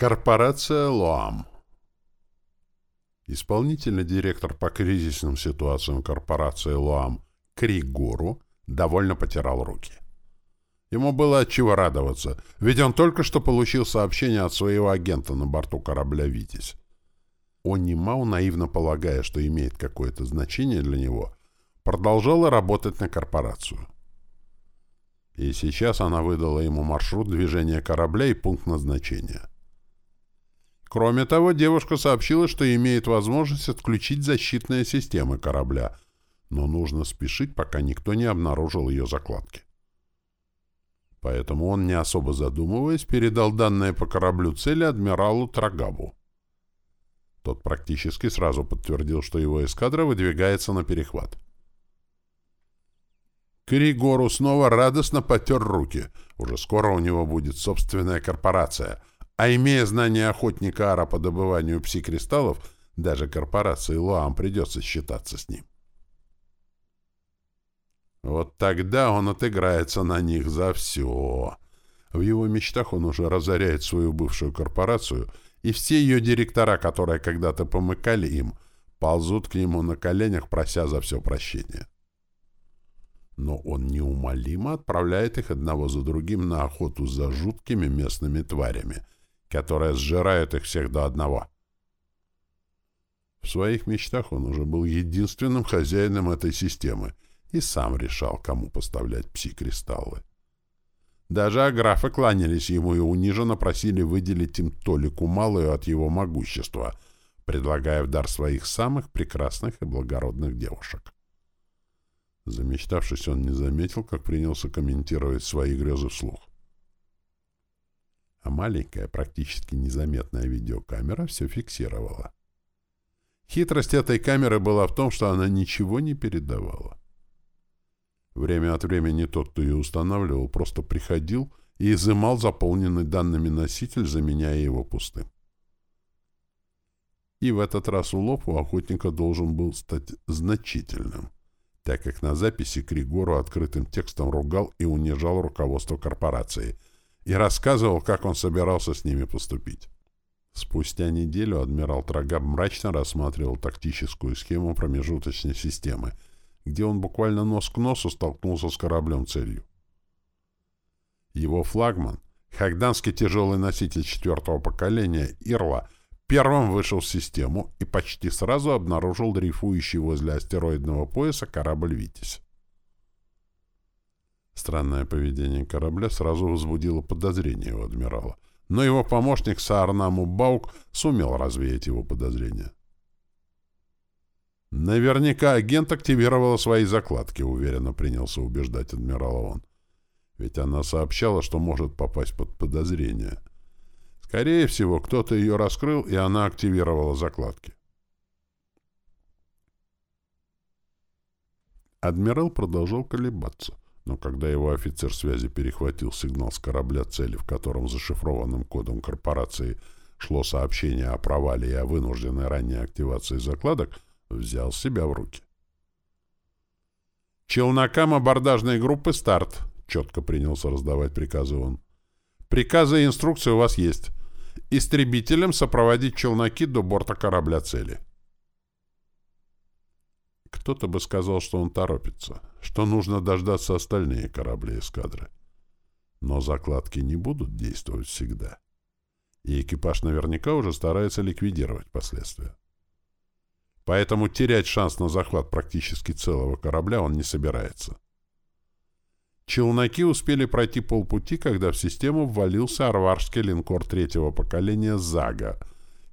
Корпорация «Лоам». Исполнительный директор по кризисным ситуациям корпорации «Лоам» Кригору довольно потирал руки. Ему было от радоваться, ведь он только что получил сообщение от своего агента на борту корабля «Витязь». Он немал, наивно полагая, что имеет какое-то значение для него, продолжала работать на корпорацию. И сейчас она выдала ему маршрут движения корабля и пункт назначения. Кроме того, девушка сообщила, что имеет возможность отключить защитные системы корабля, но нужно спешить, пока никто не обнаружил ее закладки. Поэтому он, не особо задумываясь, передал данные по кораблю цели адмиралу Трагабу. Тот практически сразу подтвердил, что его эскадра выдвигается на перехват. Кригору снова радостно потер руки. Уже скоро у него будет собственная корпорация — а имея знания охотника Ара по добыванию пси-кристаллов, даже корпорации Луам придется считаться с ним. Вот тогда он отыграется на них за все. В его мечтах он уже разоряет свою бывшую корпорацию, и все ее директора, которые когда-то помыкали им, ползут к нему на коленях, прося за все прощения. Но он неумолимо отправляет их одного за другим на охоту за жуткими местными тварями — которая сжирает их всех до одного. В своих мечтах он уже был единственным хозяином этой системы и сам решал, кому поставлять пси-кристаллы. Даже аграфы кланялись ему и униженно просили выделить им толику малую от его могущества, предлагая в дар своих самых прекрасных и благородных девушек. Замечтавшись, он не заметил, как принялся комментировать свои грезы вслух а маленькая, практически незаметная видеокамера все фиксировала. Хитрость этой камеры была в том, что она ничего не передавала. Время от времени тот, кто ее устанавливал, просто приходил и изымал заполненный данными носитель, заменяя его пустым. И в этот раз улов у охотника должен был стать значительным, так как на записи Кригору открытым текстом ругал и унижал руководство корпорации – и рассказывал, как он собирался с ними поступить. Спустя неделю адмирал Трагаб мрачно рассматривал тактическую схему промежуточной системы, где он буквально нос к носу столкнулся с кораблем целью. Его флагман, хагданский тяжелый носитель четвертого поколения Ирла, первым вышел в систему и почти сразу обнаружил дрейфующий возле астероидного пояса корабль «Витязь». Странное поведение корабля сразу возбудило подозрение у адмирала, но его помощник Саарнаму Баук сумел развеять его подозрения. «Наверняка агент активировала свои закладки», — уверенно принялся убеждать адмирала он. «Ведь она сообщала, что может попасть под подозрение. Скорее всего, кто-то ее раскрыл, и она активировала закладки». Адмирал продолжал колебаться но когда его офицер связи перехватил сигнал с корабля цели, в котором зашифрованным кодом корпорации шло сообщение о провале и о вынужденной ранней активации закладок, взял себя в руки. «Челнокам абордажной группы «Старт», — четко принялся раздавать приказы он. «Приказы и инструкции у вас есть. Истребителям сопроводить челноки до борта корабля цели». Кто-то бы сказал, что он торопится, что нужно дождаться остальные корабли эскадры. Но закладки не будут действовать всегда. И экипаж наверняка уже старается ликвидировать последствия. Поэтому терять шанс на захват практически целого корабля он не собирается. Челноки успели пройти полпути, когда в систему ввалился арварский линкор третьего поколения «Зага»,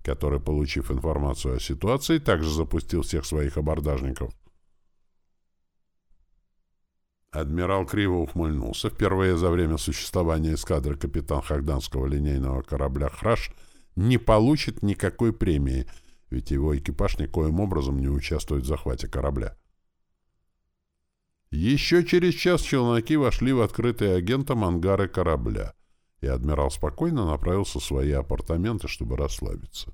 который, получив информацию о ситуации, также запустил всех своих абордажников. Адмирал криво ухмыльнулся. Впервые за время существования эскадры капитан Хагданского линейного корабля «Храш» не получит никакой премии, ведь его экипаж никоим образом не участвует в захвате корабля. Еще через час челноки вошли в открытые агентом ангары корабля и адмирал спокойно направился в свои апартаменты, чтобы расслабиться.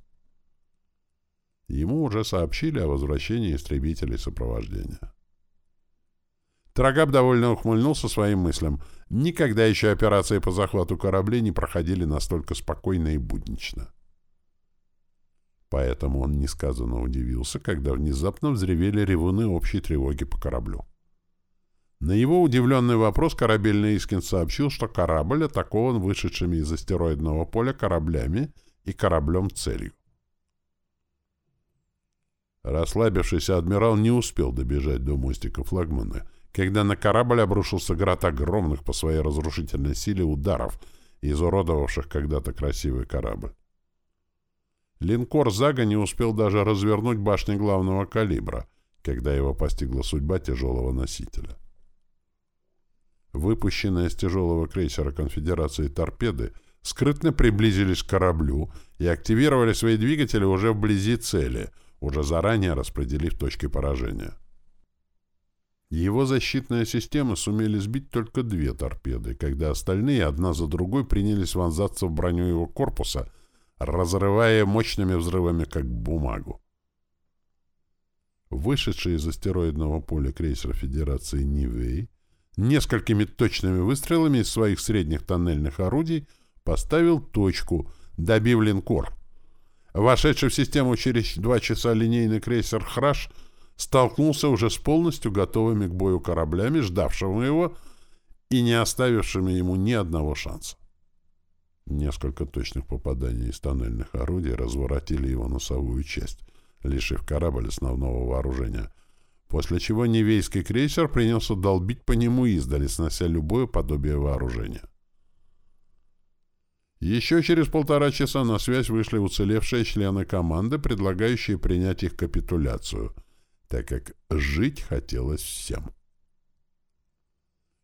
Ему уже сообщили о возвращении истребителей сопровождения. Трагаб довольно ухмыльнулся своим мыслям. Никогда еще операции по захвату кораблей не проходили настолько спокойно и буднично. Поэтому он несказанно удивился, когда внезапно взревели ревуны общей тревоги по кораблю. На его удивленный вопрос корабельный Искин сообщил, что корабль атакован вышедшими из астероидного поля кораблями и кораблем-целью. Расслабившийся адмирал не успел добежать до мостика флагмана, когда на корабль обрушился град огромных по своей разрушительной силе ударов, изуродовавших когда-то красивый корабль. Линкор «Зага» не успел даже развернуть башни главного калибра, когда его постигла судьба тяжелого носителя. Выпущенные с тяжелого крейсера конфедерации торпеды скрытно приблизились к кораблю и активировали свои двигатели уже вблизи цели — уже заранее распределив точки поражения. Его защитные системы сумели сбить только две торпеды, когда остальные одна за другой принялись вонзаться в броню его корпуса, разрывая мощными взрывами, как бумагу. Вышедший из астероидного поля крейсер Федерации Нивей несколькими точными выстрелами из своих средних тоннельных орудий поставил точку, добив линкор — Вошедший в систему через два часа линейный крейсер «Храш» столкнулся уже с полностью готовыми к бою кораблями, ждавшими его и не оставившими ему ни одного шанса. Несколько точных попаданий из тоннельных орудий разворотили его носовую часть, лишив корабль основного вооружения, после чего Невейский крейсер принялся долбить по нему издали, снося любое подобие вооружения. Еще через полтора часа на связь вышли уцелевшие члены команды, предлагающие принять их капитуляцию, так как жить хотелось всем.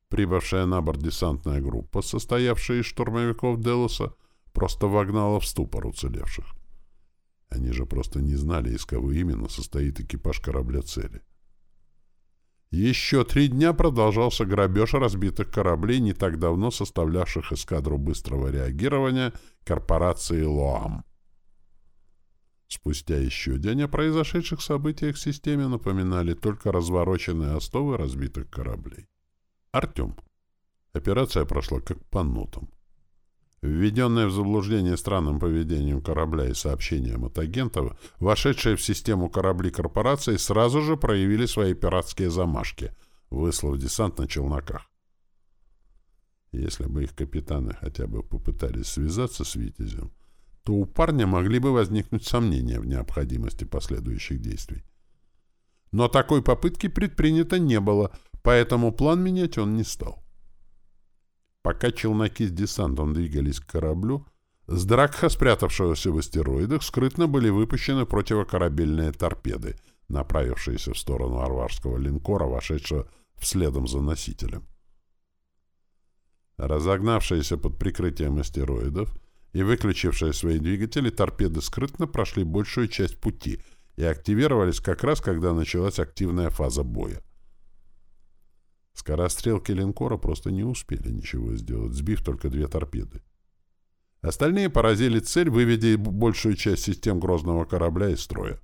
Прибывшая на борт десантная группа, состоявшая из штурмовиков Делоса, просто вогнала в ступор уцелевших. Они же просто не знали, из кого именно состоит экипаж корабля цели. Еще три дня продолжался грабеж разбитых кораблей, не так давно составлявших эскадру быстрого реагирования корпорации «Лоам». Спустя еще день о произошедших событиях в системе напоминали только развороченные остовы разбитых кораблей. Артем. Операция прошла как по нотам. Введенные в заблуждение странным поведением корабля и сообщением от агентов, вошедшие в систему корабли корпорации сразу же проявили свои пиратские замашки, выслав десант на челноках. Если бы их капитаны хотя бы попытались связаться с «Витязем», то у парня могли бы возникнуть сомнения в необходимости последующих действий. Но такой попытки предпринято не было, поэтому план менять он не стал. Пока челноки с десантом двигались к кораблю, с Дракха, спрятавшегося в астероидах, скрытно были выпущены противокорабельные торпеды, направившиеся в сторону арварского линкора, вошедшего вследом за носителем. Разогнавшиеся под прикрытием астероидов и выключившие свои двигатели, торпеды скрытно прошли большую часть пути и активировались как раз, когда началась активная фаза боя. Скорострелки линкора просто не успели ничего сделать, сбив только две торпеды. Остальные поразили цель, выведя большую часть систем грозного корабля из строя.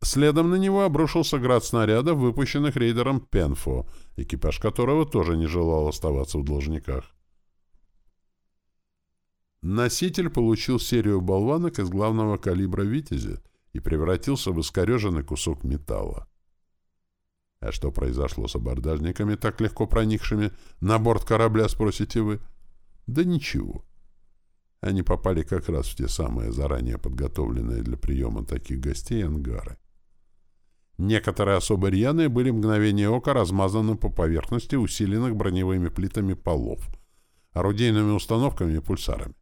Следом на него обрушился град снарядов, выпущенных рейдером Пенфо, экипаж которого тоже не желал оставаться в должниках. Носитель получил серию болванок из главного калибра «Витязя» и превратился в искореженный кусок металла. А что произошло с абордажниками, так легко проникшими на борт корабля, спросите вы? Да ничего. Они попали как раз в те самые заранее подготовленные для приема таких гостей ангары. Некоторые особо рьяные были мгновение ока размазаны по поверхности усиленных броневыми плитами полов, орудийными установками и пульсарами.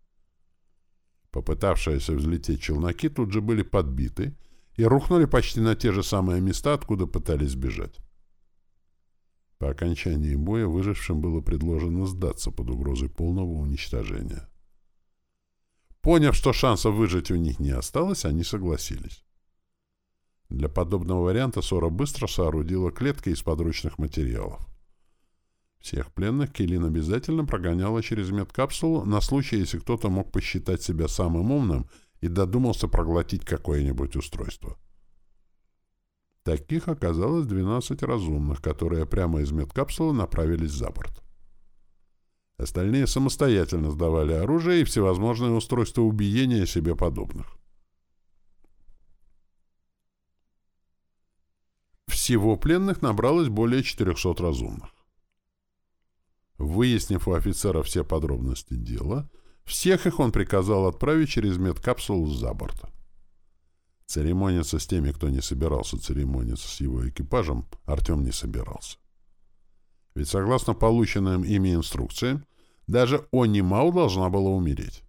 Попытавшиеся взлететь челноки тут же были подбиты и рухнули почти на те же самые места, откуда пытались сбежать. По окончании боя выжившим было предложено сдаться под угрозой полного уничтожения. Поняв, что шансов выжить у них не осталось, они согласились. Для подобного варианта Сора быстро соорудила клетки из подручных материалов. Всех пленных Келин обязательно прогоняла через медкапсулу на случай, если кто-то мог посчитать себя самым умным и додумался проглотить какое-нибудь устройство. Таких оказалось 12 разумных, которые прямо из медкапсулы направились за борт. Остальные самостоятельно сдавали оружие и всевозможные устройства убиения себе подобных. Всего пленных набралось более 400 разумных. Выяснив у офицера все подробности дела, всех их он приказал отправить через медкапсулу за борт. Церемониться с теми, кто не собирался церемониться с его экипажем, Артем не собирался. Ведь согласно полученным ими инструкциям, даже Они Мау должна была умереть.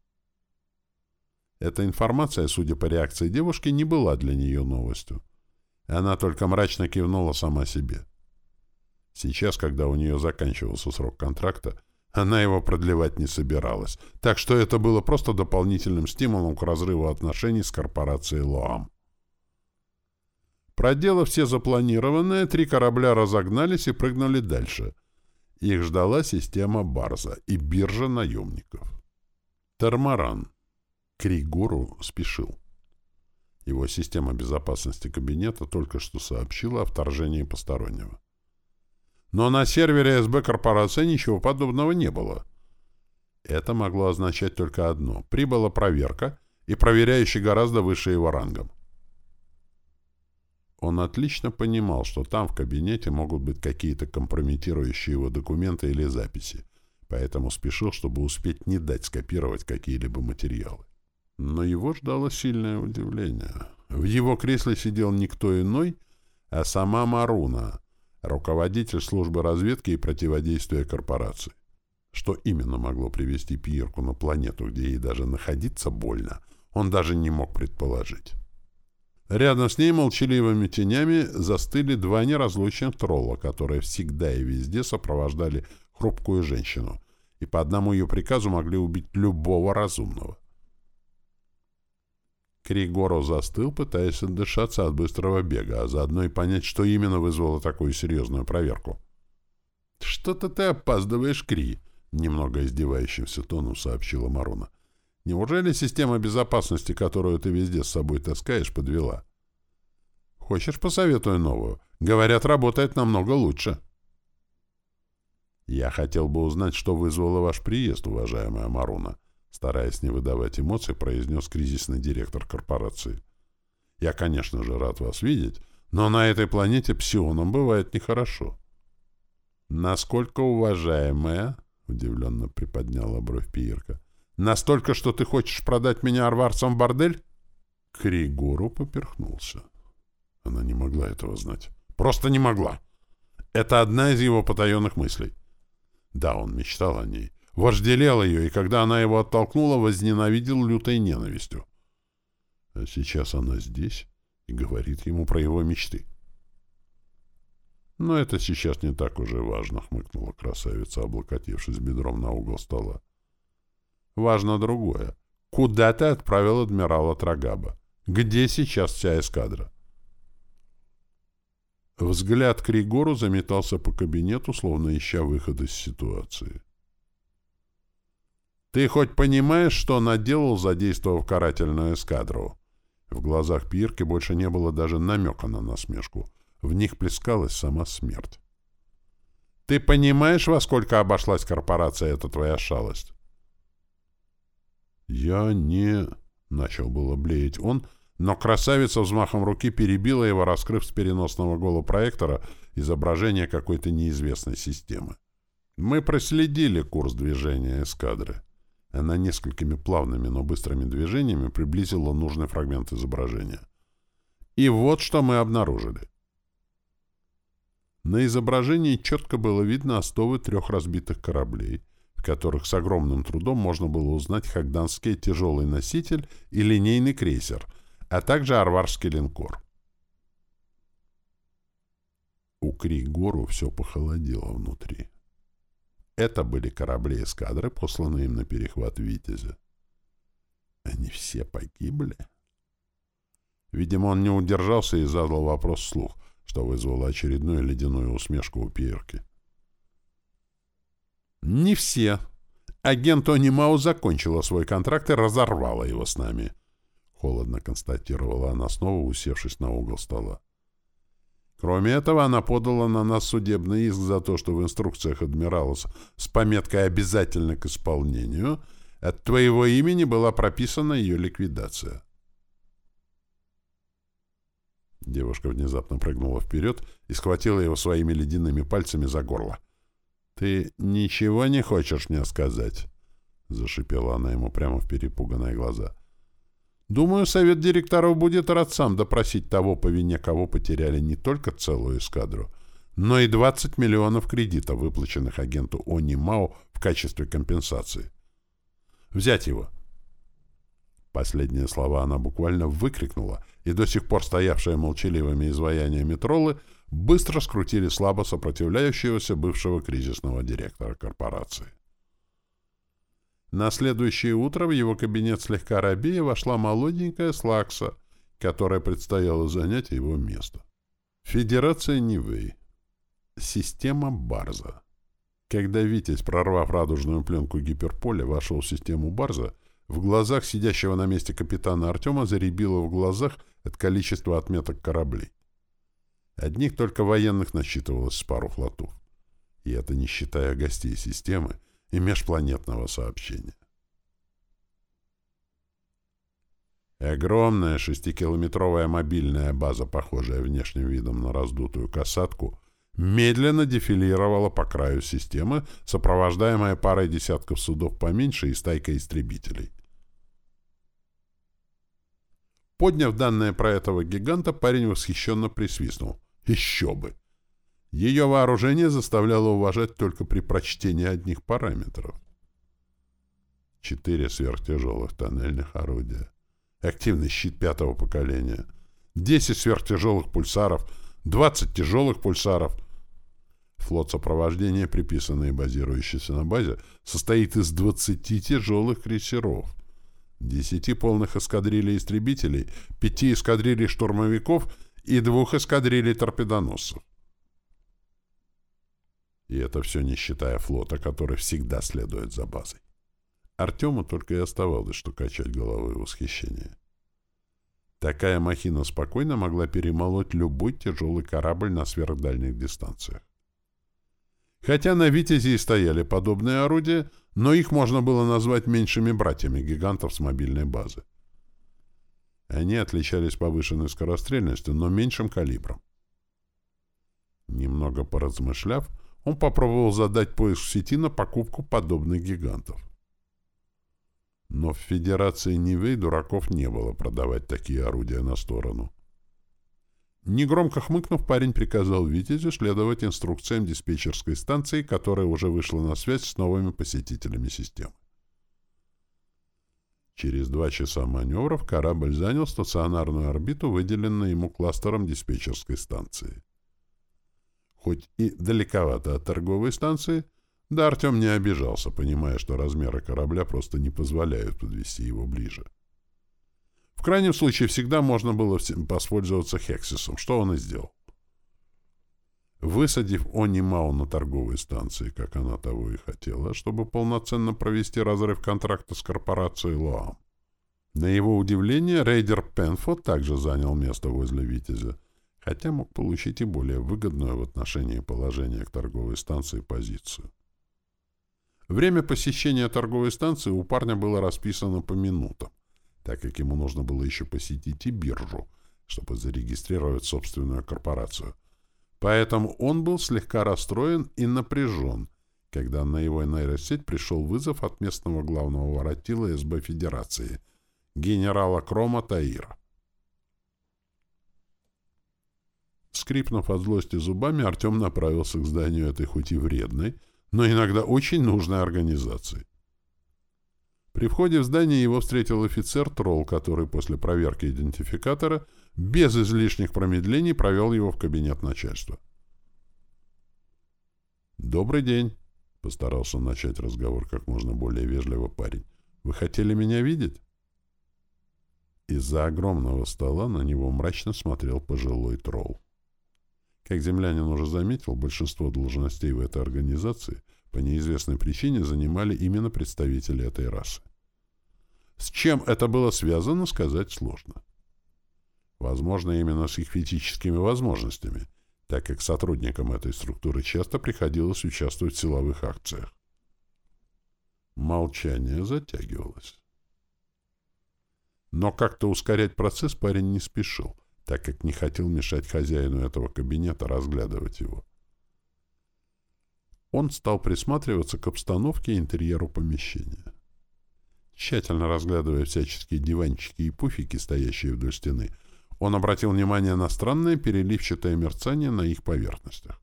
Эта информация, судя по реакции девушки, не была для нее новостью. Она только мрачно кивнула сама себе. Сейчас, когда у нее заканчивался срок контракта, она его продлевать не собиралась, так что это было просто дополнительным стимулом к разрыву отношений с корпорацией Лоам. Проделав все запланированное, три корабля разогнались и прыгнули дальше. Их ждала система Барза и биржа наемников. Тармаран. Кригору спешил. Его система безопасности кабинета только что сообщила о вторжении постороннего. Но на сервере СБ корпорации ничего подобного не было. Это могло означать только одно. Прибыла проверка, и проверяющий гораздо выше его рангом. Он отлично понимал, что там в кабинете могут быть какие-то компрометирующие его документы или записи, поэтому спешил, чтобы успеть не дать скопировать какие-либо материалы. Но его ждало сильное удивление. В его кресле сидел никто иной, а сама Маруна, руководитель службы разведки и противодействия корпорации. Что именно могло привести Пьерку на планету, где ей даже находиться больно, он даже не мог предположить. Рядом с ней молчаливыми тенями застыли два неразлучных тролла, которые всегда и везде сопровождали хрупкую женщину, и по одному ее приказу могли убить любого разумного. Кригоро застыл, пытаясь отдышаться от быстрого бега, а заодно и понять, что именно вызвало такую серьезную проверку. «Что-то ты опаздываешь, Кри», — немного издевающимся тоном сообщила Маруна. «Неужели система безопасности, которую ты везде с собой таскаешь, подвела?» «Хочешь, посоветую новую? Говорят, работает намного лучше». «Я хотел бы узнать, что вызвало ваш приезд, уважаемая Маруна», Стараясь не выдавать эмоций, произнес кризисный директор корпорации. «Я, конечно же, рад вас видеть, но на этой планете псионам бывает нехорошо». «Насколько уважаемая?» — удивленно приподняла бровь Пиерка. «Настолько, что ты хочешь продать меня арварцам в бордель?» Кригору поперхнулся. Она не могла этого знать. Просто не могла. Это одна из его потаенных мыслей. Да, он мечтал о ней, вожделел ее, и когда она его оттолкнула, возненавидел лютой ненавистью. А сейчас она здесь и говорит ему про его мечты. «Но это сейчас не так уже важно», — хмыкнула красавица, облокотившись бедром на угол стола. «Важно другое. Куда ты отправил адмирала Трагаба? Где сейчас вся эскадра?» Взгляд Кригору заметался по кабинету, словно ища выход из ситуации. Ты хоть понимаешь, что наделал, задействовав карательную эскадру?» В глазах Пирки больше не было даже намека на насмешку. В них плескалась сама смерть. «Ты понимаешь, во сколько обошлась корпорация эта твоя шалость?» «Я не...» — начал было блеять он, но красавица взмахом руки перебила его, раскрыв с переносного голопроектора изображение какой-то неизвестной системы. Мы проследили курс движения эскадры. Она несколькими плавными, но быстрыми движениями приблизила нужный фрагмент изображения. И вот что мы обнаружили. На изображении четко было видно остовы трех разбитых кораблей, в которых с огромным трудом можно было узнать хагданский тяжелый носитель и линейный крейсер, а также арварский линкор. У Кригору все похолодело внутри. Это были корабли эскадры, посланные им на перехват «Витязя». Они все погибли? Видимо, он не удержался и задал вопрос вслух, что вызвало очередную ледяную усмешку у Пьерки. «Не все. Агент Онимау закончила свой контракт и разорвала его с нами», — холодно констатировала она снова, усевшись на угол стола. Кроме этого, она подала на нас судебный иск за то, что в инструкциях адмирала с пометкой «обязательно к исполнению» от твоего имени была прописана ее ликвидация. Девушка внезапно прыгнула вперед и схватила его своими ледяными пальцами за горло. «Ты ничего не хочешь мне сказать?» — зашипела она ему прямо в перепуганные глаза. «Думаю, совет директоров будет рад сам допросить того, по вине кого потеряли не только целую эскадру, но и 20 миллионов кредитов, выплаченных агенту Они Мао в качестве компенсации. Взять его!» Последние слова она буквально выкрикнула, и до сих пор стоявшие молчаливыми изваяниями троллы быстро скрутили слабо сопротивляющегося бывшего кризисного директора корпорации. На следующее утро в его кабинет слегка рабея вошла молоденькая Слакса, которая предстояло занять его место. Федерация Нивэй. Система Барза. Когда Витязь, прорвав радужную пленку гиперполя, вошел в систему Барза, в глазах сидящего на месте капитана Артема заребило в глазах от количества отметок кораблей. Одних только военных насчитывалось с пару флотов. И это не считая гостей системы и межпланетного сообщения. Огромная шестикилометровая мобильная база, похожая внешним видом на раздутую касатку, медленно дефилировала по краю системы, сопровождаемая парой десятков судов поменьше и стайкой истребителей. Подняв данные про этого гиганта, парень восхищенно присвистнул. Еще бы! Ее вооружение заставляло уважать только при прочтении одних параметров. Четыре сверхтяжелых тоннельных орудия. Активный щит пятого поколения. Десять сверхтяжелых пульсаров. Двадцать тяжелых пульсаров. Флот сопровождения, приписанный и базирующийся на базе, состоит из двадцати тяжелых крейсеров — десяти полных эскадрилей истребителей, пяти эскадрилей штурмовиков и двух эскадрилей торпедоносцев. И это все не считая флота, который всегда следует за базой. Артему только и оставалось, что качать головой восхищения. Такая махина спокойно могла перемолоть любой тяжелый корабль на сверхдальних дистанциях. Хотя на «Витязи» и стояли подобные орудия, но их можно было назвать меньшими братьями гигантов с мобильной базы. Они отличались повышенной скорострельностью, но меньшим калибром. Немного поразмышляв, он попробовал задать поиск в сети на покупку подобных гигантов. Но в Федерации Нивей дураков не было продавать такие орудия на сторону. Негромко хмыкнув, парень приказал Витязю следовать инструкциям диспетчерской станции, которая уже вышла на связь с новыми посетителями системы. Через два часа маневров корабль занял стационарную орбиту, выделенную ему кластером диспетчерской станции. Хоть и далековато от торговой станции, да Артем не обижался, понимая, что размеры корабля просто не позволяют подвести его ближе. В крайнем случае всегда можно было воспользоваться Хексисом, что он и сделал. Высадив Онимау на торговой станции, как она того и хотела, чтобы полноценно провести разрыв контракта с корпорацией Лоам. На его удивление, рейдер Пенфорд также занял место возле Витязя, хотя мог получить и более выгодную в отношении положения к торговой станции позицию. Время посещения торговой станции у парня было расписано по минутам так как ему нужно было еще посетить и биржу, чтобы зарегистрировать собственную корпорацию. Поэтому он был слегка расстроен и напряжен, когда на его нейросеть пришел вызов от местного главного воротила СБ Федерации, генерала Крома Таира. Скрипнув от злости зубами, Артем направился к зданию этой хоть и вредной, но иногда очень нужной организации. При входе в здание его встретил офицер-тролл, который после проверки идентификатора без излишних промедлений провел его в кабинет начальства. «Добрый день», — постарался начать разговор как можно более вежливо парень. «Вы хотели меня видеть?» Из-за огромного стола на него мрачно смотрел пожилой тролл. Как землянин уже заметил, большинство должностей в этой организации по неизвестной причине занимали именно представители этой расы. С чем это было связано, сказать сложно. Возможно, именно с их физическими возможностями, так как сотрудникам этой структуры часто приходилось участвовать в силовых акциях. Молчание затягивалось. Но как-то ускорять процесс парень не спешил, так как не хотел мешать хозяину этого кабинета разглядывать его. Он стал присматриваться к обстановке и интерьеру помещения. Тщательно разглядывая всяческие диванчики и пуфики, стоящие вдоль стены, он обратил внимание на странное переливчатое мерцание на их поверхностях.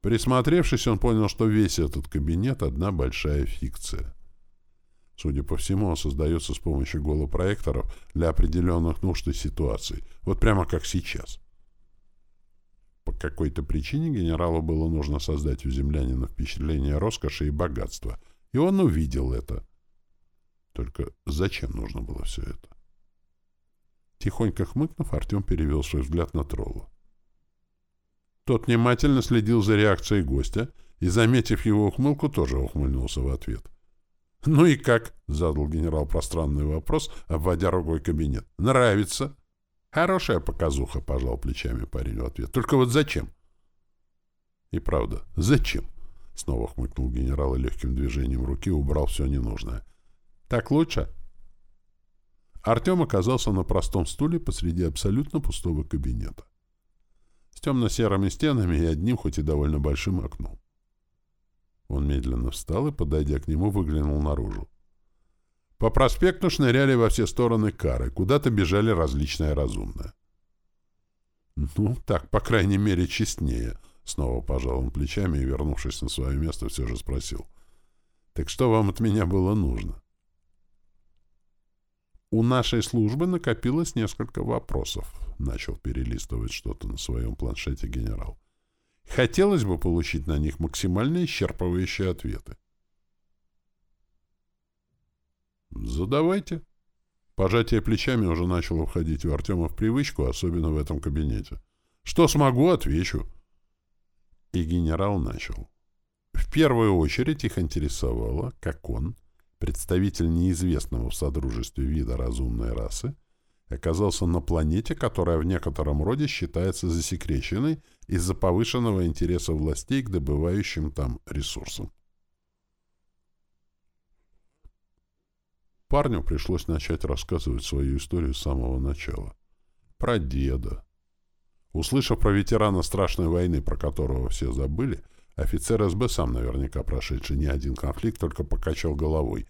Присмотревшись, он понял, что весь этот кабинет — одна большая фикция. Судя по всему, он создается с помощью голопроекторов для определенных нужд и ситуаций, вот прямо как сейчас. По какой-то причине генералу было нужно создать у землянина впечатление роскоши и богатства, и он увидел это. Только зачем нужно было все это? Тихонько хмыкнув, Артем перевел свой взгляд на тролла. Тот внимательно следил за реакцией гостя и, заметив его ухмылку, тоже ухмыльнулся в ответ. «Ну и как?» — задал генерал пространный вопрос, обводя рукой кабинет. «Нравится?» «Хорошая показуха», — пожал плечами парень в ответ. «Только вот зачем?» «И правда, зачем?» — снова хмыкнул генерал и легким движением руки убрал все ненужное. «Так лучше?» Артем оказался на простом стуле посреди абсолютно пустого кабинета с темно-серыми стенами и одним, хоть и довольно большим окном. Он медленно встал и, подойдя к нему, выглянул наружу. По проспекту шныряли во все стороны кары, куда-то бежали различные разумные. «Ну, так, по крайней мере, честнее», — снова пожал он плечами и, вернувшись на свое место, все же спросил. «Так что вам от меня было нужно?» У нашей службы накопилось несколько вопросов. Начал перелистывать что-то на своем планшете генерал. Хотелось бы получить на них максимально исчерпывающие ответы. Задавайте. Пожатие плечами уже начало входить у Артема в привычку, особенно в этом кабинете. Что смогу, отвечу. И генерал начал. В первую очередь их интересовало, как он, представитель неизвестного в Содружестве вида разумной расы, оказался на планете, которая в некотором роде считается засекреченной из-за повышенного интереса властей к добывающим там ресурсам. Парню пришлось начать рассказывать свою историю с самого начала. Про деда. Услышав про ветерана страшной войны, про которого все забыли, Офицер СБ, сам наверняка прошедший не один конфликт, только покачал головой.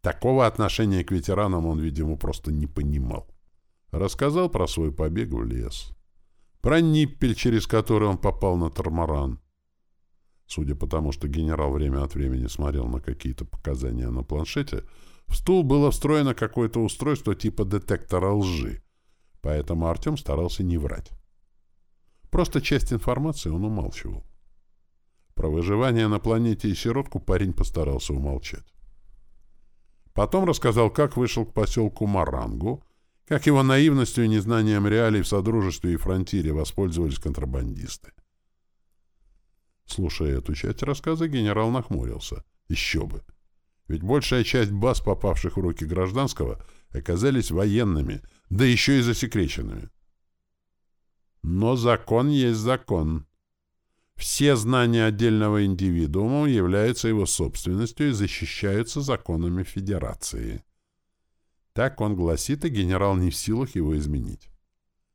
Такого отношения к ветеранам он, видимо, просто не понимал. Рассказал про свой побег в лес. Про ниппель, через который он попал на тормаран. Судя по тому, что генерал время от времени смотрел на какие-то показания на планшете, в стул было встроено какое-то устройство типа детектора лжи, поэтому Артем старался не врать. Просто часть информации он умалчивал. Про выживание на планете и сиротку парень постарался умолчать. Потом рассказал, как вышел к поселку Марангу, как его наивностью и незнанием реалий в Содружестве и Фронтире воспользовались контрабандисты. Слушая эту часть рассказа, генерал нахмурился. Еще бы! Ведь большая часть баз, попавших в руки гражданского, оказались военными, да еще и засекреченными. Но закон есть закон. Все знания отдельного индивидуума являются его собственностью и защищаются законами Федерации. Так он гласит, и генерал не в силах его изменить.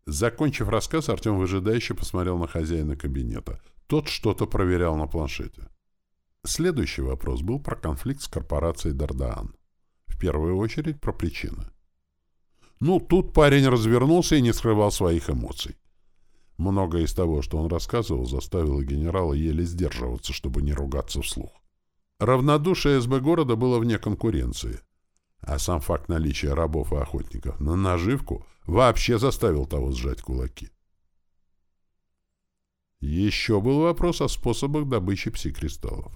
Закончив рассказ, Артем выжидающе посмотрел на хозяина кабинета. Тот что-то проверял на планшете. Следующий вопрос был про конфликт с корпорацией Дардаан. В первую очередь про причины. Ну, тут парень развернулся и не скрывал своих эмоций. Многое из того, что он рассказывал, заставило генерала еле сдерживаться, чтобы не ругаться вслух. Равнодушие СБ города было вне конкуренции, а сам факт наличия рабов и охотников на наживку вообще заставил того сжать кулаки. Еще был вопрос о способах добычи псикристаллов.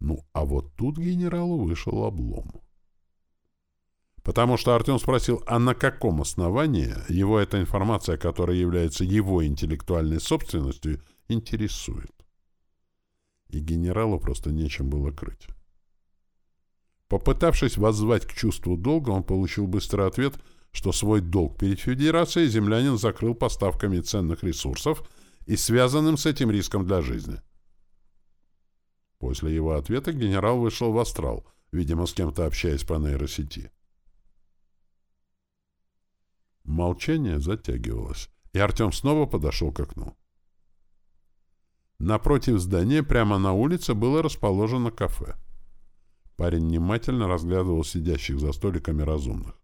Ну, а вот тут генералу вышел облом. Потому что Артем спросил, а на каком основании его эта информация, которая является его интеллектуальной собственностью, интересует. И генералу просто нечем было крыть. Попытавшись воззвать к чувству долга, он получил быстрый ответ, что свой долг перед Федерацией землянин закрыл поставками ценных ресурсов и связанным с этим риском для жизни. После его ответа генерал вышел в астрал, видимо, с кем-то общаясь по нейросети. Молчание затягивалось, и Артем снова подошел к окну. Напротив здания, прямо на улице, было расположено кафе. Парень внимательно разглядывал сидящих за столиками разумных.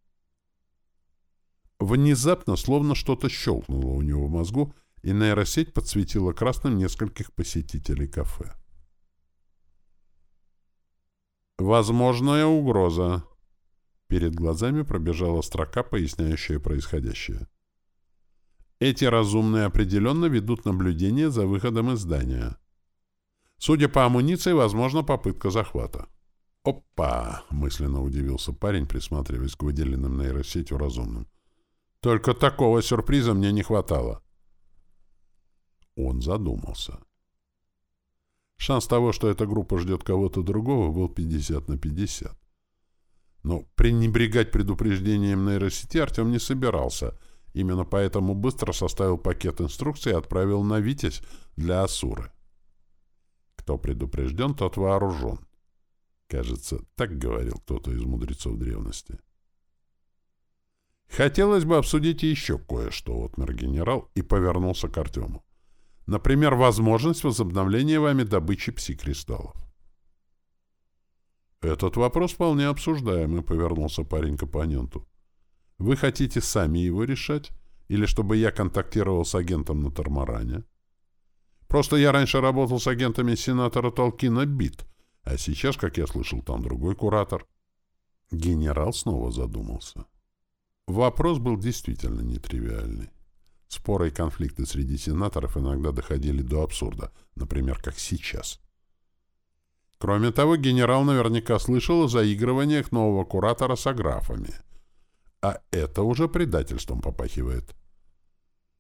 Внезапно словно что-то щелкнуло у него в мозгу, и нейросеть подсветила красным нескольких посетителей кафе. «Возможная угроза». Перед глазами пробежала строка, поясняющая происходящее. Эти разумные определенно ведут наблюдение за выходом из здания. Судя по амуниции, возможно попытка захвата. «Опа!» — мысленно удивился парень, присматриваясь к выделенным нейросетью разумным. «Только такого сюрприза мне не хватало». Он задумался. Шанс того, что эта группа ждет кого-то другого, был 50 на 50. Но пренебрегать предупреждением нейросети Артем не собирался — Именно поэтому быстро составил пакет инструкций и отправил на «Витязь» для Асуры. Кто предупрежден, тот вооружен. Кажется, так говорил кто-то из мудрецов древности. Хотелось бы обсудить еще кое-что, отмер генерал и повернулся к Артему. Например, возможность возобновления вами добычи пси-кристаллов. Этот вопрос вполне обсуждаемый, повернулся парень к оппоненту. Вы хотите сами его решать? Или чтобы я контактировал с агентом на Тормаране? Просто я раньше работал с агентами сенатора Толкина Бит, а сейчас, как я слышал, там другой куратор. Генерал снова задумался. Вопрос был действительно нетривиальный. Споры и конфликты среди сенаторов иногда доходили до абсурда, например, как сейчас. Кроме того, генерал наверняка слышал о заигрываниях нового куратора с аграфами — а это уже предательством попахивает.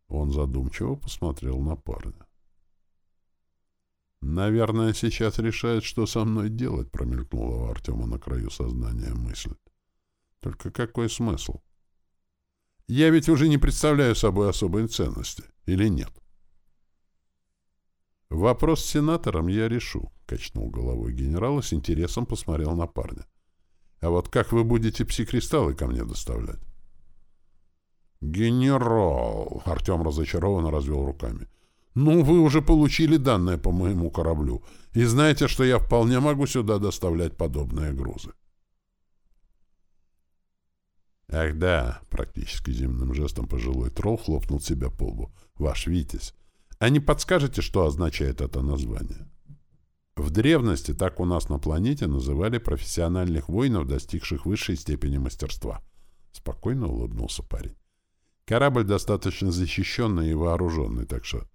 Он задумчиво посмотрел на парня. «Наверное, сейчас решает, что со мной делать», — промелькнула у Артема на краю сознания мысль. «Только какой смысл? Я ведь уже не представляю собой особой ценности. Или нет?» «Вопрос с сенатором я решу», — качнул головой генерал и с интересом посмотрел на парня. А вот как вы будете пси-кристаллы ко мне доставлять? «Генерал!» — Артем разочарованно развел руками. «Ну, вы уже получили данные по моему кораблю, и знаете, что я вполне могу сюда доставлять подобные грузы». «Ах да!» — практически земным жестом пожилой тролл хлопнул себя по лбу. «Ваш Витязь! А не подскажете, что означает это название?» В древности так у нас на планете называли профессиональных воинов, достигших высшей степени мастерства. Спокойно улыбнулся парень. Корабль достаточно защищенный и вооруженный, так что...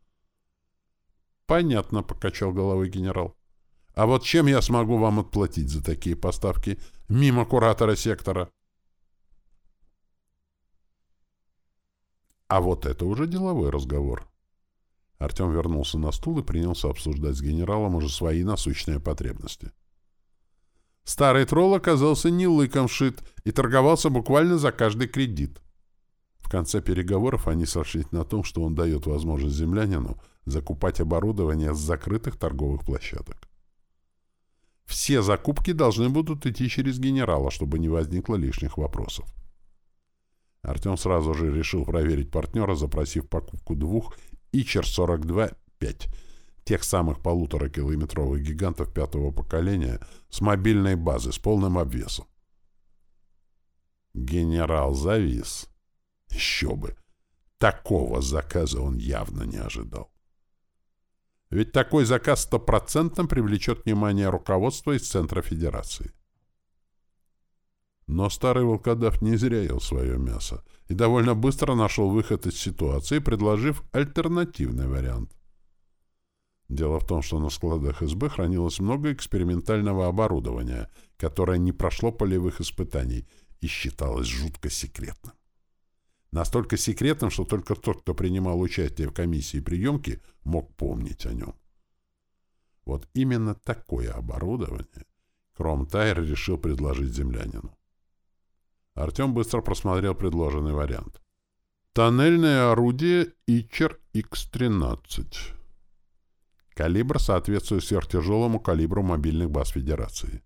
Понятно, покачал головой генерал. А вот чем я смогу вам отплатить за такие поставки мимо куратора сектора? А вот это уже деловой разговор. Артем вернулся на стул и принялся обсуждать с генералом уже свои насущные потребности. Старый тролл оказался не лыком шит и торговался буквально за каждый кредит. Конце переговоров они сошлись на том, что он дает возможность землянину закупать оборудование с закрытых торговых площадок. Все закупки должны будут идти через генерала, чтобы не возникло лишних вопросов. Артем сразу же решил проверить партнера, запросив покупку двух Ичер-42-5, тех самых полуторакилометровых гигантов пятого поколения с мобильной базы с полным обвесом. Генерал завис. Еще бы! Такого заказа он явно не ожидал. Ведь такой заказ стопроцентно привлечет внимание руководства из Центра Федерации. Но старый волкодав не зря ел свое мясо и довольно быстро нашел выход из ситуации, предложив альтернативный вариант. Дело в том, что на складах СБ хранилось много экспериментального оборудования, которое не прошло полевых испытаний и считалось жутко секретным. Настолько секретным, что только тот, кто принимал участие в комиссии приемки, мог помнить о нем. Вот именно такое оборудование Кромтайр решил предложить землянину. Артем быстро просмотрел предложенный вариант. Тоннельное орудие Ичер X-13. Калибр соответствует сверхтяжелому калибру мобильных баз Федерации.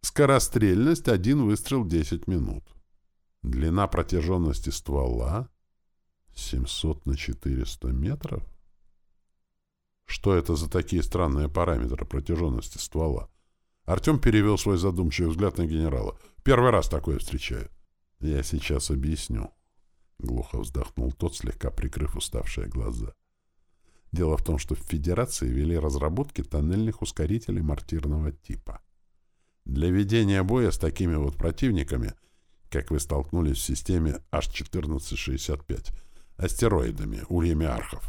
Скорострельность — один выстрел 10 минут. Длина протяженности ствола — 700 на 400 метров. Что это за такие странные параметры протяженности ствола? Артем перевел свой задумчивый взгляд на генерала. Первый раз такое встречаю. Я сейчас объясню. Глухо вздохнул тот, слегка прикрыв уставшие глаза. Дело в том, что в Федерации вели разработки тоннельных ускорителей мортирного типа. Для ведения боя с такими вот противниками, как вы столкнулись в системе H1465, астероидами, ульями архов.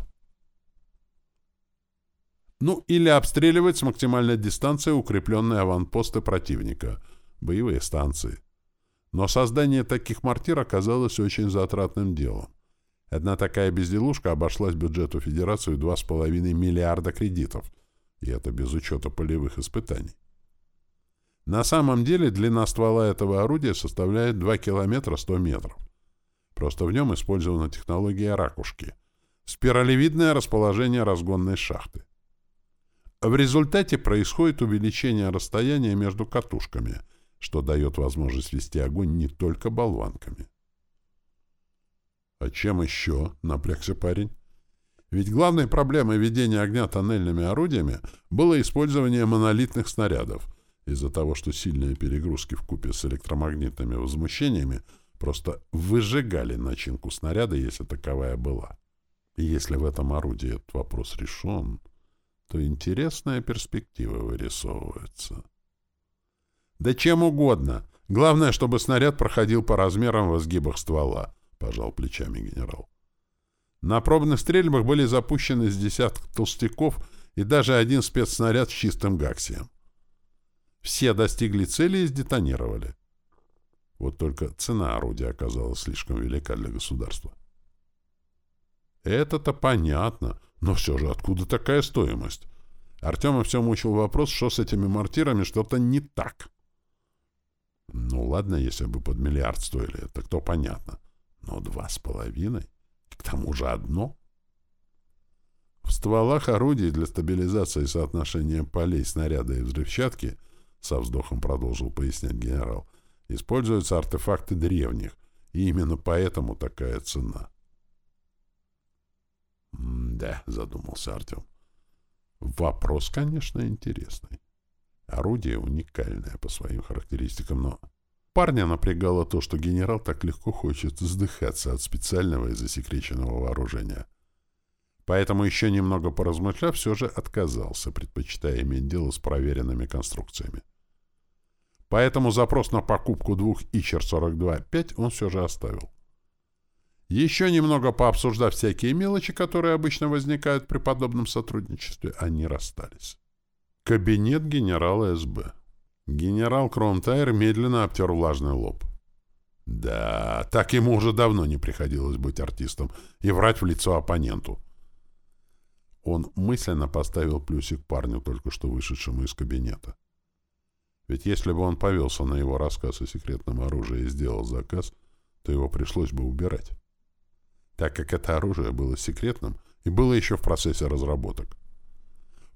Ну, или обстреливать с максимальной дистанции укрепленные аванпосты противника, боевые станции. Но создание таких мортир оказалось очень затратным делом. Одна такая безделушка обошлась бюджету Федерации в 2,5 миллиарда кредитов, и это без учета полевых испытаний. На самом деле длина ствола этого орудия составляет 2 километра 100 метров. Просто в нем использована технология ракушки — спиралевидное расположение разгонной шахты. В результате происходит увеличение расстояния между катушками, что дает возможность вести огонь не только болванками. «А чем еще?» — напрягся парень. Ведь главной проблемой ведения огня тоннельными орудиями было использование монолитных снарядов, из-за того, что сильные перегрузки в купе с электромагнитными возмущениями просто выжигали начинку снаряда, если таковая была. И если в этом орудии этот вопрос решен, то интересная перспектива вырисовывается. «Да чем угодно. Главное, чтобы снаряд проходил по размерам в изгибах ствола», — пожал плечами генерал. На пробных стрельбах были запущены с десяток толстяков и даже один спецснаряд с чистым гаксием. Все достигли цели и сдетонировали. Вот только цена орудия оказалась слишком велика для государства. Это-то понятно, но все же откуда такая стоимость? Артема все мучил вопрос, что с этими мортирами что-то не так. Ну ладно, если бы под миллиард стоили, так то понятно. Но два с половиной? К тому же одно? В стволах орудий для стабилизации соотношения полей, снаряда и взрывчатки, со вздохом продолжил пояснять генерал, используются артефакты древних, и именно поэтому такая цена. «Да», — задумался Артем. «Вопрос, конечно, интересный. Орудие уникальное по своим характеристикам, но парня напрягало то, что генерал так легко хочет вздыхаться от специального и засекреченного вооружения. Поэтому, еще немного поразмышляв, все же отказался, предпочитая иметь дело с проверенными конструкциями. Поэтому запрос на покупку двух Ичер-42-5 он все же оставил. Еще немного пообсуждав всякие мелочи, которые обычно возникают при подобном сотрудничестве, они расстались. Кабинет генерала СБ. Генерал Кромтайр медленно обтер влажный лоб. Да, так ему уже давно не приходилось быть артистом и врать в лицо оппоненту. Он мысленно поставил плюсик парню, только что вышедшему из кабинета. Ведь если бы он повелся на его рассказ о секретном оружии и сделал заказ, то его пришлось бы убирать так как это оружие было секретным и было еще в процессе разработок.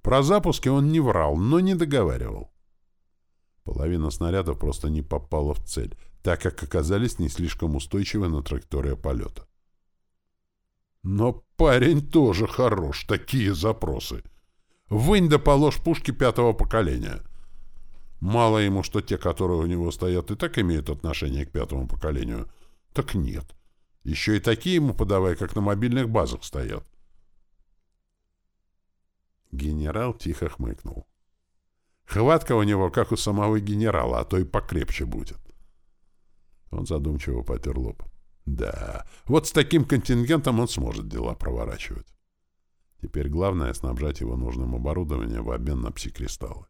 Про запуски он не врал, но не договаривал. Половина снарядов просто не попала в цель, так как оказались не слишком устойчивы на траектории полета. Но парень тоже хорош, такие запросы. Вынь да положь пушки пятого поколения. Мало ему, что те, которые у него стоят, и так имеют отношение к пятому поколению. Так нет. Еще и такие ему подавай, как на мобильных базах стоят. Генерал тихо хмыкнул. Хватка у него, как у самого генерала, а то и покрепче будет. Он задумчиво потер лоб. Да, вот с таким контингентом он сможет дела проворачивать. Теперь главное — снабжать его нужным оборудованием в обмен на псикристаллы.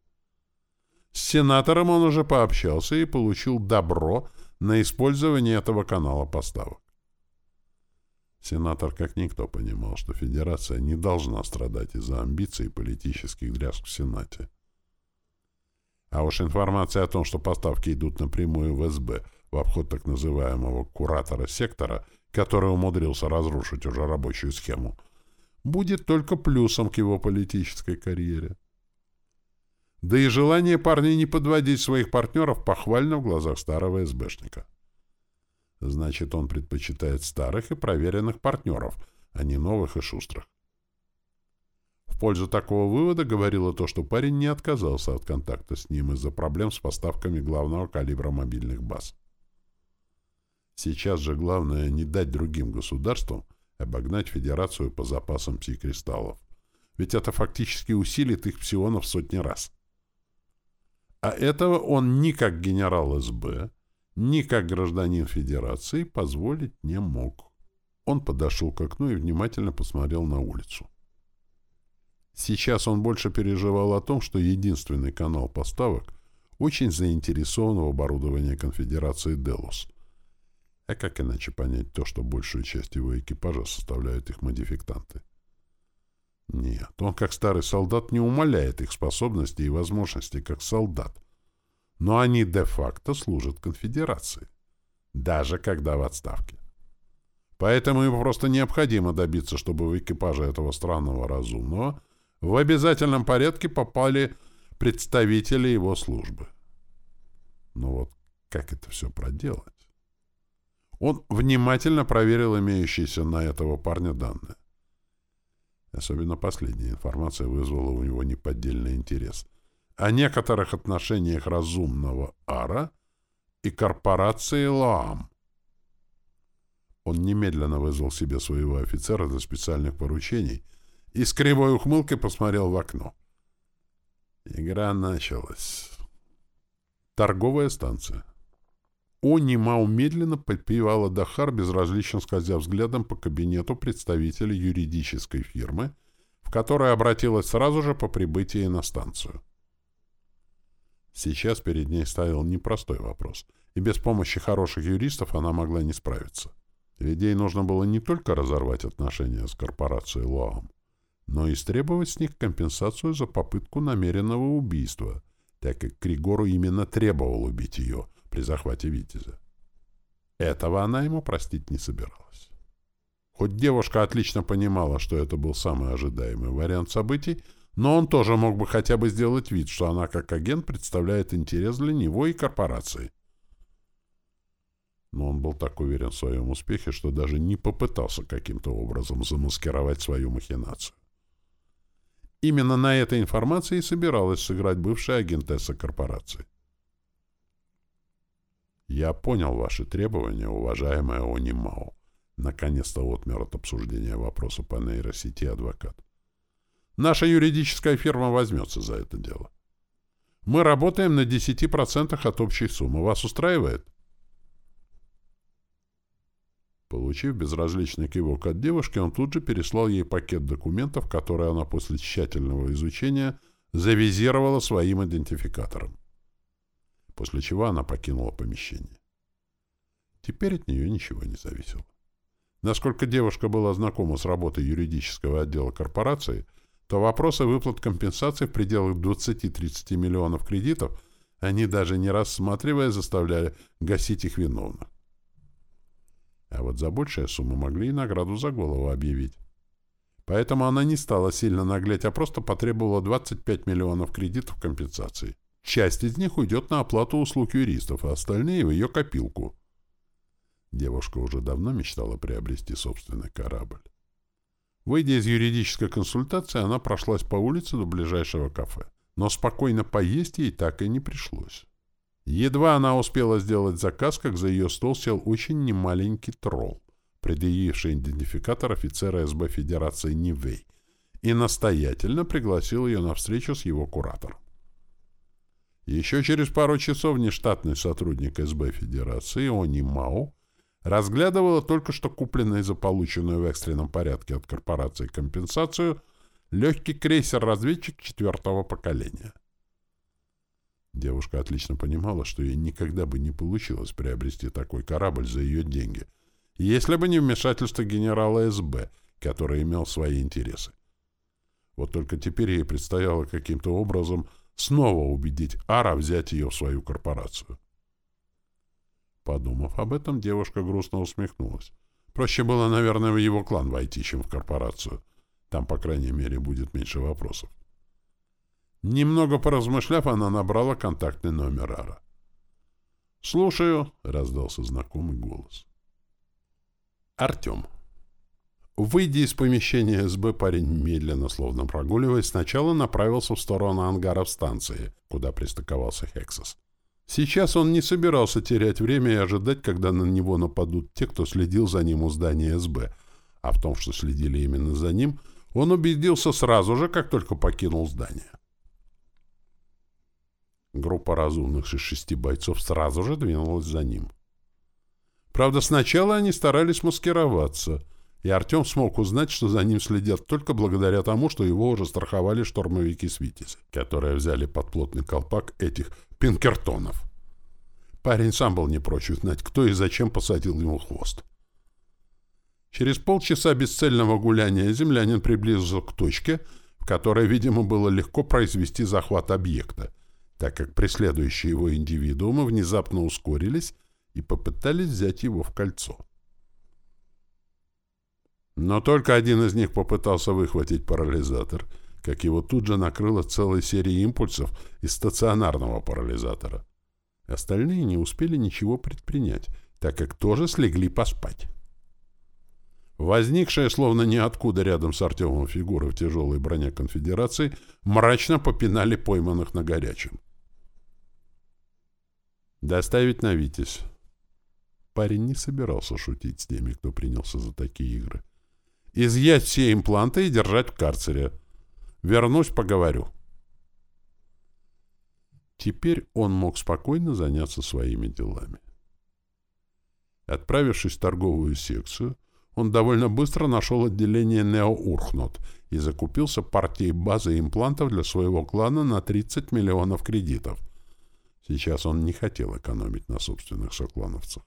С сенатором он уже пообщался и получил добро на использование этого канала поставок. Сенатор как никто понимал, что Федерация не должна страдать из-за амбиций и политических дрязг в Сенате. А уж информация о том, что поставки идут напрямую в СБ, в обход так называемого куратора сектора, который умудрился разрушить уже рабочую схему, будет только плюсом к его политической карьере. Да и желание парней не подводить своих партнеров похвально в глазах старого СБшника. Значит, он предпочитает старых и проверенных партнеров, а не новых и шустрых. В пользу такого вывода говорило то, что парень не отказался от контакта с ним из-за проблем с поставками главного калибра мобильных баз. Сейчас же главное не дать другим государствам обогнать Федерацию по запасам пси-кристаллов. Ведь это фактически усилит их псионов сотни раз. А этого он ни как генерал СБ, ни как гражданин Федерации позволить не мог. Он подошел к окну и внимательно посмотрел на улицу. Сейчас он больше переживал о том, что единственный канал поставок очень заинтересован в оборудовании конфедерации «Делос». А как иначе понять то, что большую часть его экипажа составляют их модификтанты? Нет, он как старый солдат не умаляет их способностей и возможностей как солдат. Но они де-факто служат конфедерации. Даже когда в отставке. Поэтому им просто необходимо добиться, чтобы в экипаже этого странного разумного в обязательном порядке попали представители его службы. Но вот как это все проделать? Он внимательно проверил имеющиеся на этого парня данные. Особенно последняя информация вызвала у него неподдельный интерес. О некоторых отношениях разумного Ара и корпорации Лаам. Он немедленно вызвал себе своего офицера для специальных поручений — и с кривой ухмылкой посмотрел в окно. Игра началась. Торговая станция. Они Мау медленно подпевала Дахар, безразлично скользя взглядом по кабинету представителя юридической фирмы, в которой обратилась сразу же по прибытии на станцию. Сейчас перед ней стоял непростой вопрос, и без помощи хороших юристов она могла не справиться. Ведь нужно было не только разорвать отношения с корпорацией Лоам, но и истребовать с них компенсацию за попытку намеренного убийства, так как Кригору именно требовал убить ее при захвате Витязя. Этого она ему простить не собиралась. Хоть девушка отлично понимала, что это был самый ожидаемый вариант событий, но он тоже мог бы хотя бы сделать вид, что она как агент представляет интерес для него и корпорации. Но он был так уверен в своем успехе, что даже не попытался каким-то образом замаскировать свою махинацию. Именно на этой информации и собиралась сыграть бывшая агентесса корпорации. «Я понял ваши требования, уважаемая Они Мао», наконец-то отмер от обсуждения вопроса по нейросети адвокат. «Наша юридическая фирма возьмется за это дело. Мы работаем на 10% от общей суммы. Вас устраивает?» Получив безразличный кивок от девушки, он тут же переслал ей пакет документов, которые она после тщательного изучения завизировала своим идентификатором. После чего она покинула помещение. Теперь от нее ничего не зависело. Насколько девушка была знакома с работой юридического отдела корпорации, то вопросы выплат компенсаций в пределах 20-30 миллионов кредитов они даже не рассматривая заставляли гасить их виновных. А вот за большие суммы могли и награду за голову объявить. Поэтому она не стала сильно наглеть, а просто потребовала 25 миллионов кредитов компенсации. Часть из них уйдет на оплату услуг юристов, а остальные — в ее копилку. Девушка уже давно мечтала приобрести собственный корабль. Выйдя из юридической консультации, она прошлась по улице до ближайшего кафе. Но спокойно поесть ей так и не пришлось. Едва она успела сделать заказ, как за ее стол сел очень немаленький тролл, предъявивший идентификатор офицера СБ Федерации Нивей, и настоятельно пригласил ее на встречу с его куратором. Еще через пару часов нештатный сотрудник СБ Федерации Они Мау разглядывала только что купленную за полученную в экстренном порядке от корпорации компенсацию легкий крейсер-разведчик четвертого поколения. Девушка отлично понимала, что ей никогда бы не получилось приобрести такой корабль за ее деньги, если бы не вмешательство генерала СБ, который имел свои интересы. Вот только теперь ей предстояло каким-то образом снова убедить Ара взять ее в свою корпорацию. Подумав об этом, девушка грустно усмехнулась. Проще было, наверное, в его клан войти, чем в корпорацию. Там, по крайней мере, будет меньше вопросов. Немного поразмышляв, она набрала контактный номер Ара. «Слушаю», — раздался знакомый голос. Артем. Выйдя из помещения СБ, парень медленно, словно прогуливаясь, сначала направился в сторону ангаров станции, куда пристыковался Хексос. Сейчас он не собирался терять время и ожидать, когда на него нападут те, кто следил за ним у здания СБ. А в том, что следили именно за ним, он убедился сразу же, как только покинул здание. Группа разумных из шести бойцов сразу же двинулась за ним. Правда, сначала они старались маскироваться, и Артем смог узнать, что за ним следят только благодаря тому, что его уже страховали штурмовики Свитицы, которые взяли под плотный колпак этих пинкертонов. Парень сам был не прочь узнать, кто и зачем посадил ему хвост. Через полчаса бесцельного гуляния землянин приблизился к точке, в которой, видимо, было легко произвести захват объекта, так как преследующие его индивидуумы внезапно ускорились и попытались взять его в кольцо. Но только один из них попытался выхватить парализатор, как его тут же накрыло целой серией импульсов из стационарного парализатора. Остальные не успели ничего предпринять, так как тоже слегли поспать. Возникшая, словно ниоткуда рядом с Артемом фигура в тяжелой броне конфедерации, мрачно попинали пойманных на горячем. «Доставить на Витязь». Парень не собирался шутить с теми, кто принялся за такие игры. «Изъять все импланты и держать в карцере. Вернусь, поговорю». Теперь он мог спокойно заняться своими делами. Отправившись в торговую секцию, он довольно быстро нашел отделение Неоурхнот и закупился партией базы имплантов для своего клана на 30 миллионов кредитов. Сейчас он не хотел экономить на собственных соклановцах.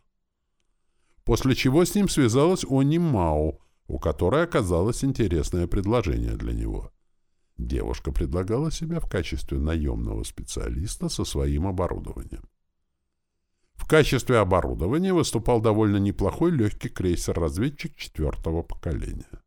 После чего с ним связалась Они Мау, у которой оказалось интересное предложение для него. Девушка предлагала себя в качестве наемного специалиста со своим оборудованием. В качестве оборудования выступал довольно неплохой легкий крейсер-разведчик четвертого поколения.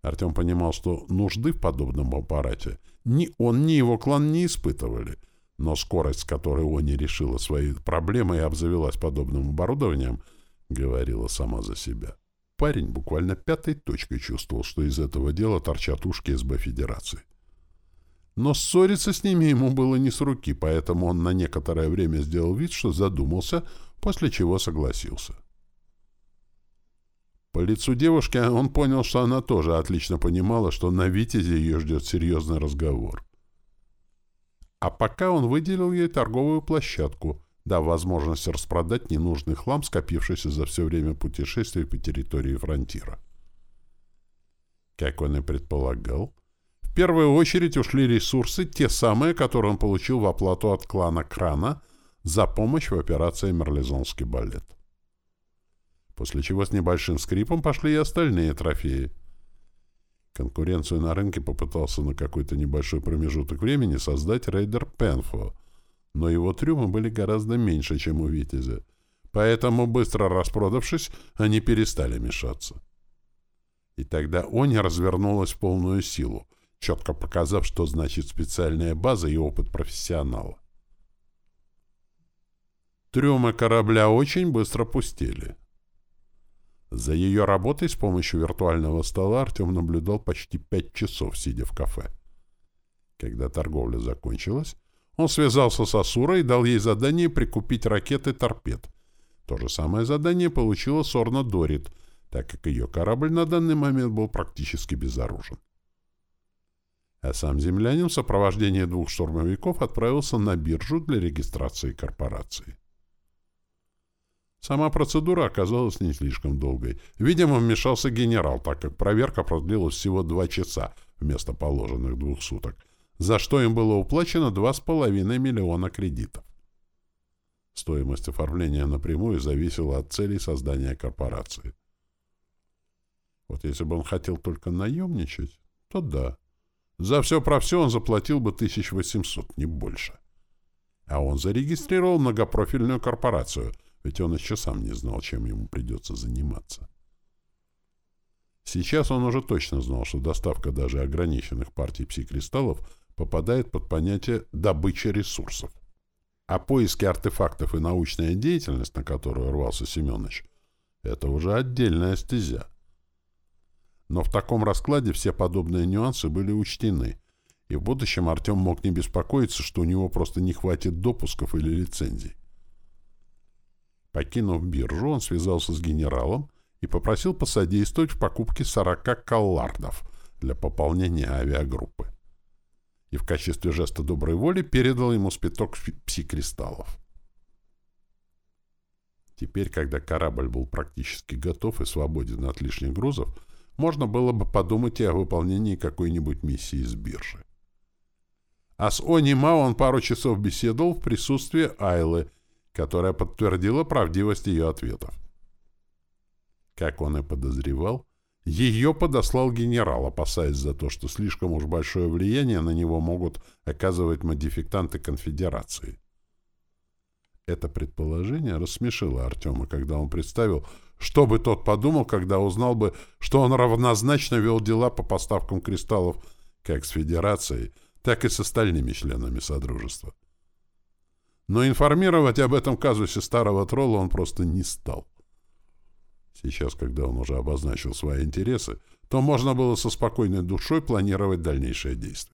Артем понимал, что нужды в подобном аппарате ни он, ни его клан не испытывали, но скорость, с которой Они решила свои проблемы и обзавелась подобным оборудованием, говорила сама за себя. Парень буквально пятой точкой чувствовал, что из этого дела торчат ушки СБ Федерации. Но ссориться с ними ему было не с руки, поэтому он на некоторое время сделал вид, что задумался, после чего согласился. По лицу девушки он понял, что она тоже отлично понимала, что на Витязе ее ждет серьезный разговор. А пока он выделил ей торговую площадку, дав возможность распродать ненужный хлам, скопившийся за все время путешествий по территории фронтира. Как он и предполагал, в первую очередь ушли ресурсы, те самые, которые он получил в оплату от клана Крана за помощь в операции «Мерлизонский балет». После чего с небольшим скрипом пошли и остальные трофеи. Конкуренцию на рынке попытался на какой-то небольшой промежуток времени создать рейдер Пенфо — но его трюмы были гораздо меньше, чем у «Витязя», поэтому, быстро распродавшись, они перестали мешаться. И тогда Они развернулась в полную силу, четко показав, что значит специальная база и опыт профессионала. Трюмы корабля очень быстро пустели. За ее работой с помощью виртуального стола Артем наблюдал почти пять часов, сидя в кафе. Когда торговля закончилась, он связался с Асурой и дал ей задание прикупить ракеты торпед. То же самое задание получила Сорна Дорит, так как ее корабль на данный момент был практически безоружен. А сам землянин в сопровождении двух штурмовиков отправился на биржу для регистрации корпорации. Сама процедура оказалась не слишком долгой. Видимо, вмешался генерал, так как проверка продлилась всего два часа вместо положенных двух суток — за что им было уплачено 2,5 миллиона кредитов. Стоимость оформления напрямую зависела от целей создания корпорации. Вот если бы он хотел только наемничать, то да. За все про все он заплатил бы 1800, не больше. А он зарегистрировал многопрофильную корпорацию, ведь он еще сам не знал, чем ему придется заниматься. Сейчас он уже точно знал, что доставка даже ограниченных партий пси-кристаллов попадает под понятие «добыча ресурсов». А поиски артефактов и научная деятельность, на которую рвался Семенович, это уже отдельная стезя. Но в таком раскладе все подобные нюансы были учтены, и в будущем Артем мог не беспокоиться, что у него просто не хватит допусков или лицензий. Покинув биржу, он связался с генералом и попросил посодействовать в покупке 40 коллардов для пополнения авиагруппы. И в качестве жеста доброй воли передал ему спиток пси-кристаллов. Теперь, когда корабль был практически готов и свободен от лишних грузов, можно было бы подумать и о выполнении какой-нибудь миссии с биржи. А с Они Мао он пару часов беседовал в присутствии Айлы, которая подтвердила правдивость ее ответов. Как он и подозревал, ее подослал генерал, опасаясь за то, что слишком уж большое влияние на него могут оказывать модификанты конфедерации. Это предположение рассмешило Артема, когда он представил, что бы тот подумал, когда узнал бы, что он равнозначно вел дела по поставкам кристаллов как с Федерацией, так и с остальными членами Содружества. Но информировать об этом казусе старого тролла он просто не стал. Сейчас, когда он уже обозначил свои интересы, то можно было со спокойной душой планировать дальнейшие действия.